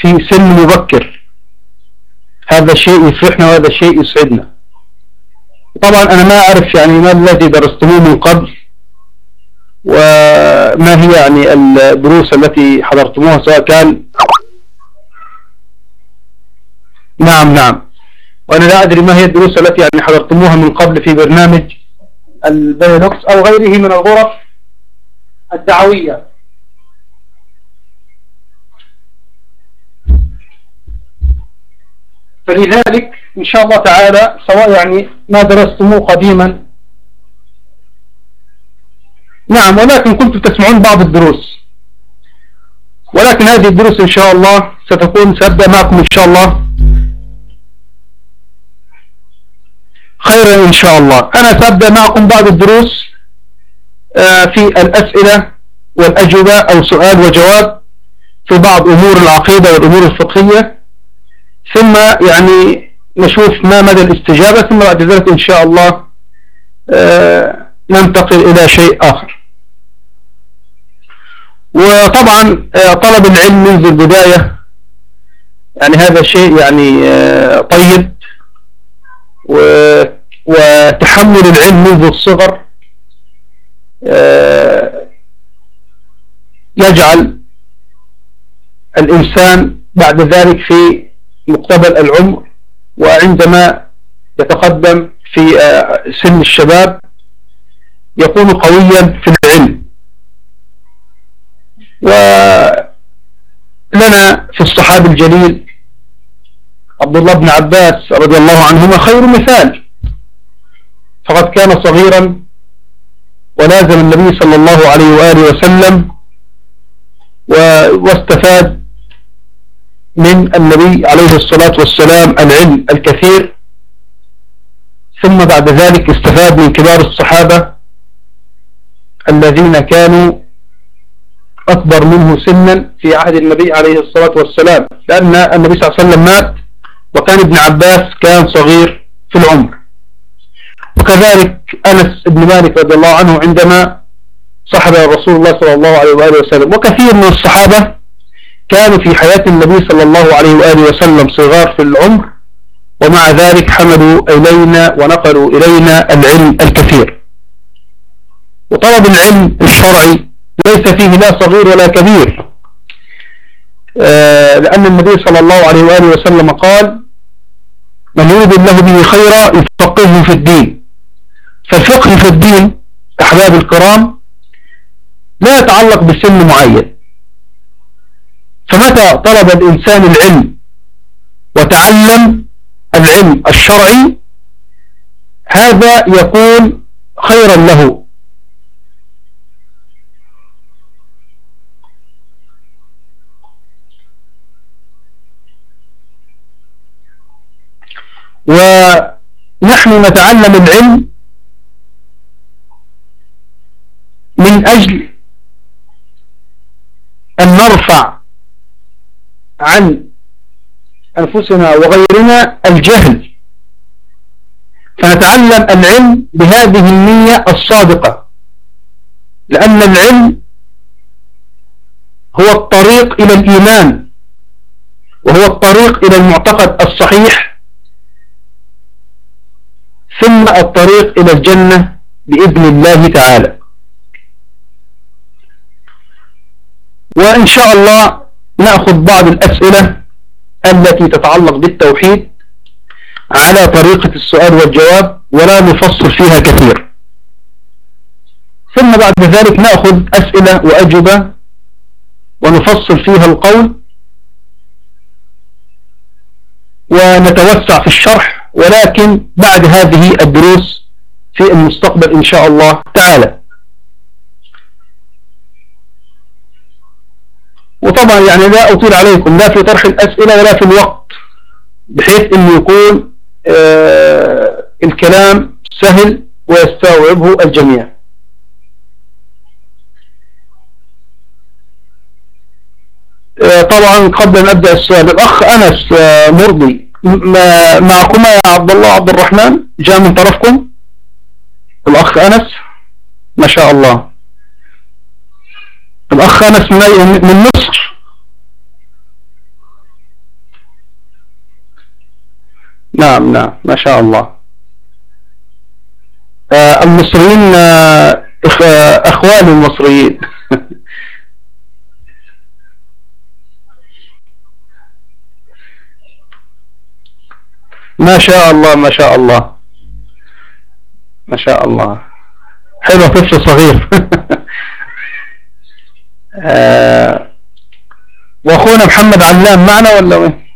في سن مبكر. هذا شيء يفرحنا وهذا شيء يسعدنا. طبعا أنا ما أعرف يعني ما الذي درستموه من قبل وما هي يعني الدروس التي حضرتموها سواء كان نعم نعم. وأنا لا أدري ما هي الدروس التي يعني حضرتموها من قبل في برنامج البيلوكس أو غيره من الغرف الدعوية. فلذلك إن شاء الله تعالى سواء يعني ما درستموه قديما. نعم ولكن كنتم تسمعون بعض الدروس. ولكن هذه الدروس إن شاء الله ستكون سأبدأ معكم إن شاء الله. خيرا إن شاء الله. أنا سأبدأ معكم بعض الدروس آه، في الأسئلة والأجوبة أو سؤال وجواب في بعض أمور العقيدة والأمور الفقهية. ثم يعني نشوف ما مدى الاستجابة ثم بعد ذلك إن شاء الله آه، ننتقل إلى شيء آخر. وطبعا آه، طلب العلم منذ البداية يعني هذا شيء يعني طيب وتحمل العلم منذ الصغر آه، يجعل الإنسان بعد ذلك في مقتبل العمر وعندما يتقدم في آه، سن الشباب يكون قويا في العلم. ولنا في الصحابي الجليل عبد الله بن عباس رضي الله عنهما خير مثال. فقد كان صغيرا ولازم النبي صلى الله عليه وآله وسلم واستفاد من النبي عليه الصلاة والسلام العلم الكثير ثم بعد ذلك استفاد من كبار الصحابة الذين كانوا أكبر منه سنا في عهد النبي عليه الصلاة والسلام. لأن النبي صلى الله عليه وسلم مات وكان ابن عباس كان صغير في العمر. وكذلك أنس بن مالك رضي الله عنه عندما صحب رسول الله صلى الله عليه وآله وسلم. وكثير من الصحابة كانوا في حياة النبي صلى الله عليه وآله وسلم صغار في العمر ومع ذلك حملوا إلينا ونقلوا إلينا العلم الكثير. وطلب العلم الشرعي ليس فيه لا صغير ولا كبير آه، لأن النبي صلى الله عليه وآله وسلم قال من يريد الله به خيرا يفقهه في الدين. فالفقه في الدين أحباب الكرام لا يتعلق بسن معين. فمتى طلب الإنسان العلم وتعلم العلم الشرعي؟ هذا يكون خيرا له. ونحن نتعلم العلم من أجل أن نرفع عن أنفسنا وغيرنا الجهل. فنتعلم العلم بهذه النية الصادقة لأن العلم هو الطريق إلى الإيمان وهو الطريق إلى المعتقد الصحيح ثم الطريق إلى الجنة بإذن الله تعالى. وإن شاء الله نأخذ بعض الأسئلة التي تتعلق بالتوحيد على طريقة السؤال والجواب ولا نفصل فيها كثير. ثم بعد ذلك نأخذ أسئلة وأجوبة ونفصل فيها القول ونتوسع في الشرح ولكن بعد هذه الدروس في المستقبل إن شاء الله تعالى. وطبعا يعني لا أطيل عليكم لا في طرح الأسئلة ولا في الوقت بحيث أنه يكون آه الكلام سهل ويستوعبه الجميع. آه طبعا قبل أن أبدأ السؤال الأخ أنس آه مرضي معكما يا عبد الله عبد الرحمن جاء من طرفكم؟ الأخ أنس؟ ما شاء الله. الأخ أنس من مصر نعم نعم. ما شاء الله. المصريين أخوان المصريين. ما شاء الله ما شاء الله. ما شاء الله. حلو طفل صغير. آه وأخونا محمد علام معنا ولا وين؟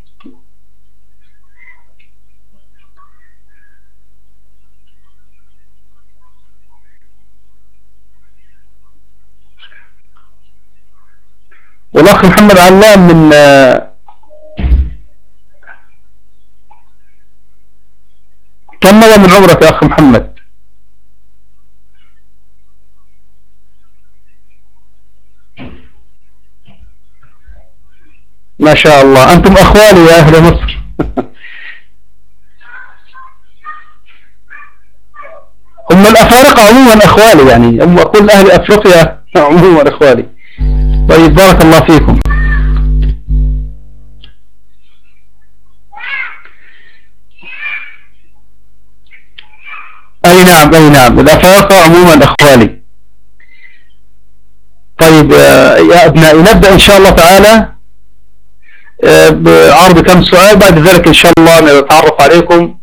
والأخ محمد علام من كم مضى من عمرك يا أخ محمد؟ ما شاء الله. أنتم أخوالي يا أهل مصر. هم الأفارقة عموما أخوالي يعني. هم كل أهل أفريقيا عموما أخوالي طيب بارك الله فيكم. أي نعم أي نعم. الأفارقة عموما أخوالي طيب يا أبنائي نبدأ إن شاء الله تعالى بعرض كم سؤال بعد ذلك إن شاء الله نتعرف عليكم.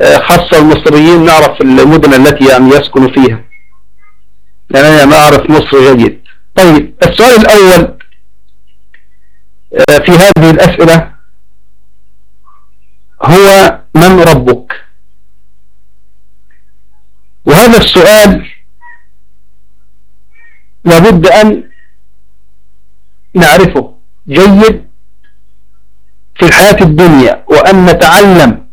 خاصة المصريين نعرف المدن التي يعني يسكن فيها. لأن أنا ما أعرف مصر جيد. طيب السؤال الأول في هذه الأسئلة هو من ربك؟ وهذا السؤال لابد أن نعرفه جيد في الحياة الدنيا وأن نتعلم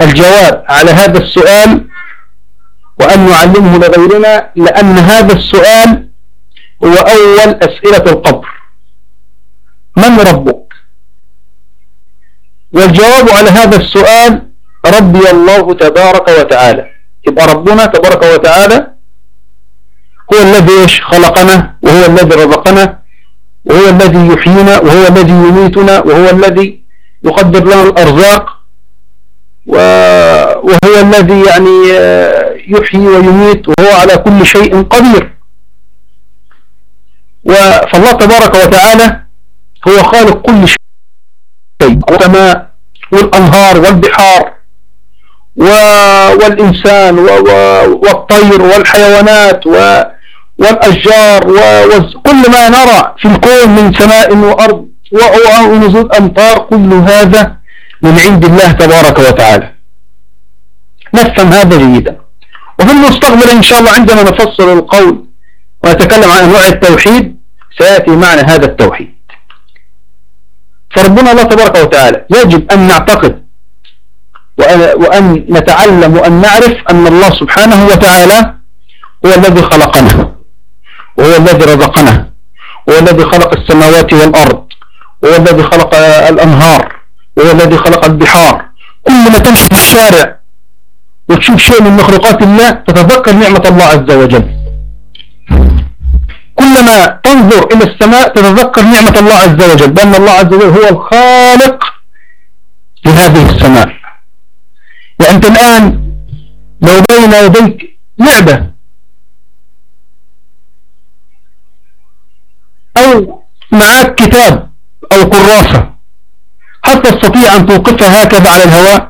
الجواب على هذا السؤال وأن نعلمه لغيرنا لأن هذا السؤال هو أول أسئلة القبر. من ربك؟ والجواب على هذا السؤال ربي الله تبارك وتعالى. يبقى ربنا تبارك وتعالى هو الذي خلقنا وهو الذي رزقنا وهو الذي يحيينا وهو الذي يميتنا وهو الذي يقدر لنا الأرزاق. وهو الذي يعني يحيي ويميت وهو على كل شيء قدير. فالله تبارك وتعالى هو خالق كل شيء. السماء والأنهار والبحار والإنسان والطير والحيوانات والأشجار وكل ما نرى في الكون من سماء وأرض ونزول أمطار كل هذا من عند الله تبارك وتعالى. نفهم هذا جيدا. وفي المستقبل إن شاء الله عندما نفصل القول ونتكلم عن أنواع التوحيد سيأتي معنا هذا التوحيد. فربنا الله تبارك وتعالى يجب أن نعتقد وأن نتعلم وأن نعرف أن الله سبحانه وتعالى هو الذي خلقنا وهو الذي رزقنا وهو الذي خلق السماوات والأرض وهو الذي خلق الأنهار. وهو الذي خلق البحار. كل ما تمشي في الشارع وتشوف شيء من مخلوقات الله تتذكر نعمة الله عز وجل. كلما تنظر إلى السماء تتذكر نعمة الله عز وجل بأن الله عز وجل هو الخالق لهذه السماء. يعني أنت الآن لو بين يديك لعبة أو معك كتاب أو كراسة هل تستطيع أن توقفها هكذا على الهواء.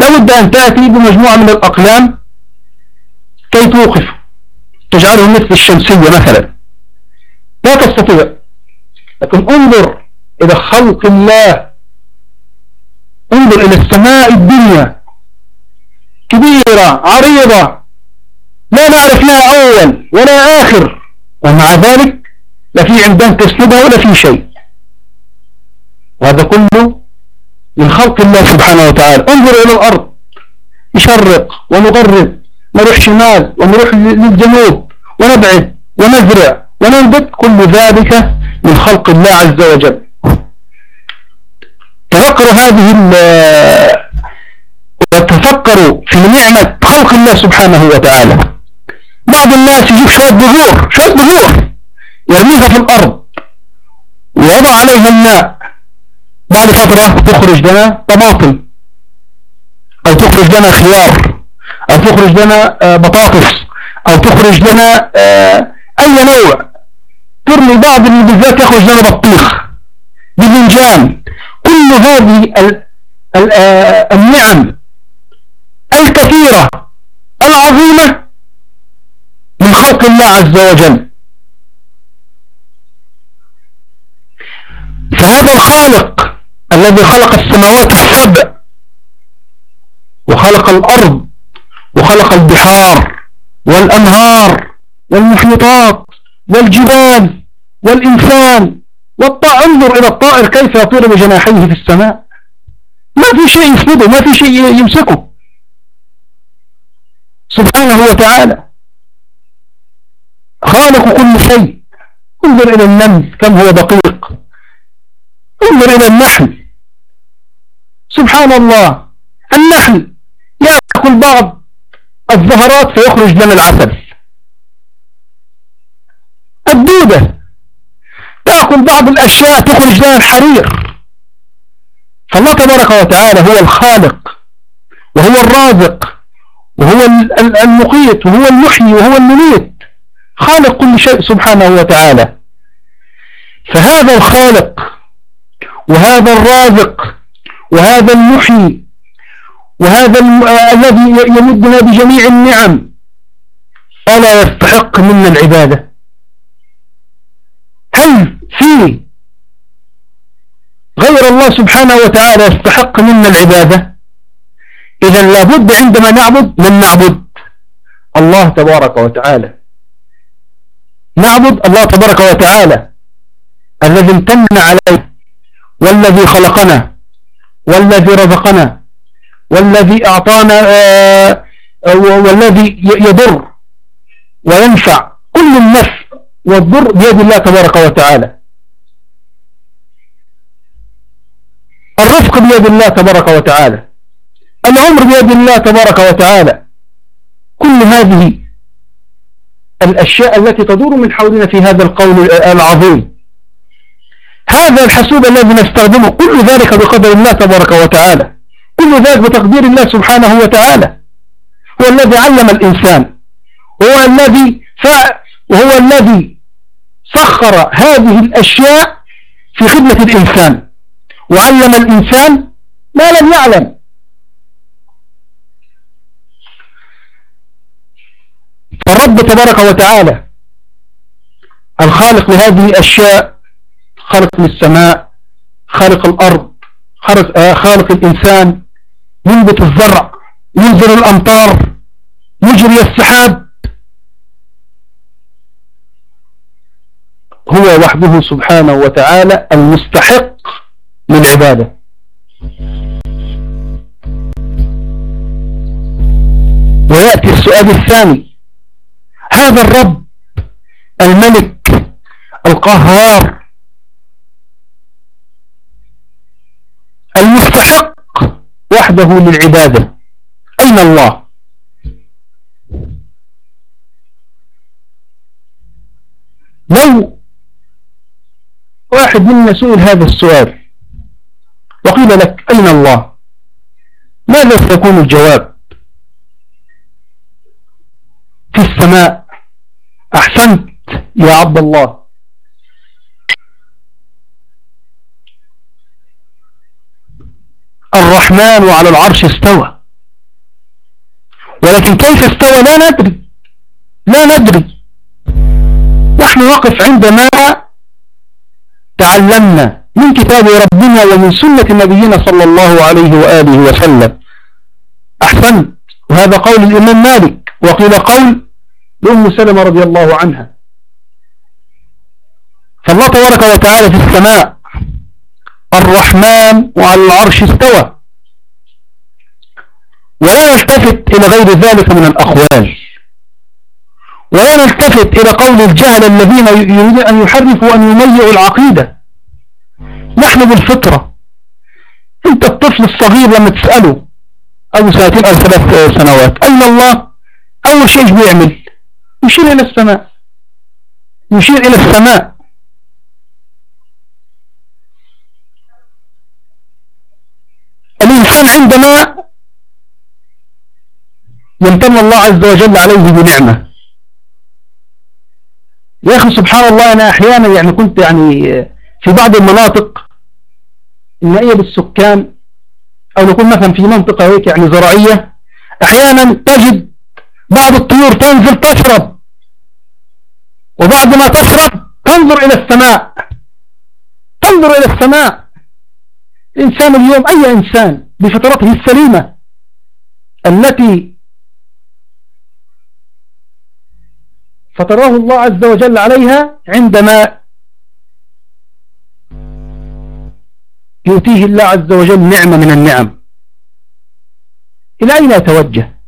لابد أن تأتي بمجموعة من الأقلام كي توقف تجعله مثل الشمسية مثلا. لا تستطيع. لكن انظر إلى خلق الله. انظر إلى السماء الدنيا. كبيرة عريضة. لا نعرف لها أول ولا آخر. ومع ذلك لا في عندهم تسندها ولا في شيء. كله من خلق الله سبحانه وتعالى. انظر إلى الأرض. نشرق ونغرب. نروح شمال ونروح للجنوب. ونبعد ونزرع وننبت. كل ذلك من خلق الله عز وجل. تفكروا هذه وتفكروا في نعمة خلق الله سبحانه وتعالى. بعض الناس يجيب شوية بذور شوية بذور يرميها في الأرض. ويضع عليها الماء. بعد فترة تخرج لنا طماطم؟ أو تخرج لنا خيار؟ أو تخرج لنا آه، بطاطس؟ أو تخرج لنا آه، أي نوع؟ ترمي بعض بالذات يخرج لنا بطيخ بذنجان كل هذه آه، النعم الكثيرة العظيمة من خلق الله عز وجل. فهذا الخالق الذي خلق السماوات السبع وخلق الأرض وخلق البحار والأنهار والمحيطات والجبال والإنسان. والطائر انظر إلى الطائر كيف يطير بجناحيه في السماء. ما في شيء يسنده ما في شيء يمسكه. سبحانه وتعالى خالق كل شيء. انظر إلى النمل كم هو دقيق. انظر إلى النحل سبحان الله. النحل يأكل بعض الزهرات فيخرج لنا العسل. الدودة تأكل بعض الأشياء تخرج لنا الحرير. فالله تبارك وتعالى هو الخالق وهو الرازق وهو المقيت وهو المحيي وهو المميت. خالق كل شيء سبحانه وتعالى. فهذا الخالق وهذا الرازق وهذا المحيي وهذا الذي يمدنا بجميع النعم. ألا يستحق منا العبادة؟ هل في غير الله سبحانه وتعالى يستحق منا العبادة؟ إذا لابد عندما نعبد من نعبد. الله تبارك وتعالى. نعبد الله تبارك وتعالى. الذي امتن عليه والذي خلقنا. والذي رزقنا والذي أعطانا آه، والذي يضر وينفع كل النفع والضر بيد الله تبارك وتعالى. الرزق بيد الله تبارك وتعالى. العمر بيد الله تبارك وتعالى. كل هذه الأشياء التي تدور من حولنا في هذا القول العظيم. هذا الحسوب الذي نستخدمه كل ذلك بقدر الله تبارك وتعالى. كل ذلك بتقدير الله سبحانه وتعالى. هو الذي علم الإنسان. هو الذي وهو الذي سخر هذه الأشياء في خدمة الإنسان. وعلم الإنسان ما لم يعلم. فالرب تبارك وتعالى الخالق لهذه الأشياء خالق للسماء خالق الأرض خالق الإنسان ينبت الزرع ينزل الأمطار يجري السحاب. هو وحده سبحانه وتعالى المستحق للعبادة ويأتي السؤال الثاني. هذا الرب الملك القهار المستحق وحده للعبادة. أين الله؟ لو واحد منا سئل هذا السؤال وقيل لك أين الله؟ ماذا سيكون الجواب؟ في السماء. أحسنت يا عبد الله. الرحمن وعلى العرش استوى. ولكن كيف استوى؟ لا ندري. لا ندري. نحن نقف عندما تعلمنا من كتاب ربنا ومن سنة نبينا صلى الله عليه وآله وسلم. أحسن. وهذا قول الإمام مالك. وقيل قول لأم سلمة رضي الله عنها. فالله تبارك وتعالى في السماء. الرحمن وعلى العرش استوى. ولا نلتفت إلى غير ذلك من الأقوال ولا نلتفت إلى قول الجهل الذين يريدون أن يحرفوا وأن يميعوا العقيدة. نحن بالفطرة. أنت الطفل الصغير لما تسأله أبو سنتين أو ثلاث سنوات أين الله؟ أول شيء بيعمل؟ يشير إلى السماء. يشير إلى السماء. الإنسان عندما يمتن الله عز وجل عليه بنعمة. يا أخي سبحان الله أنا أحيانا يعني كنت يعني في بعض المناطق النائية بالسكان أو نكون مثلا في منطقة هيك يعني زراعية أحيانا تجد بعض الطيور تنزل تشرب. وبعد ما تشرب تنظر إلى السماء. تنظر إلى السماء. الإنسان اليوم أي إنسان بفطرته السليمة التي فطره الله عز وجل عليها عندما يؤتيه الله عز وجل نعمة من النعم. إلى أين يتوجه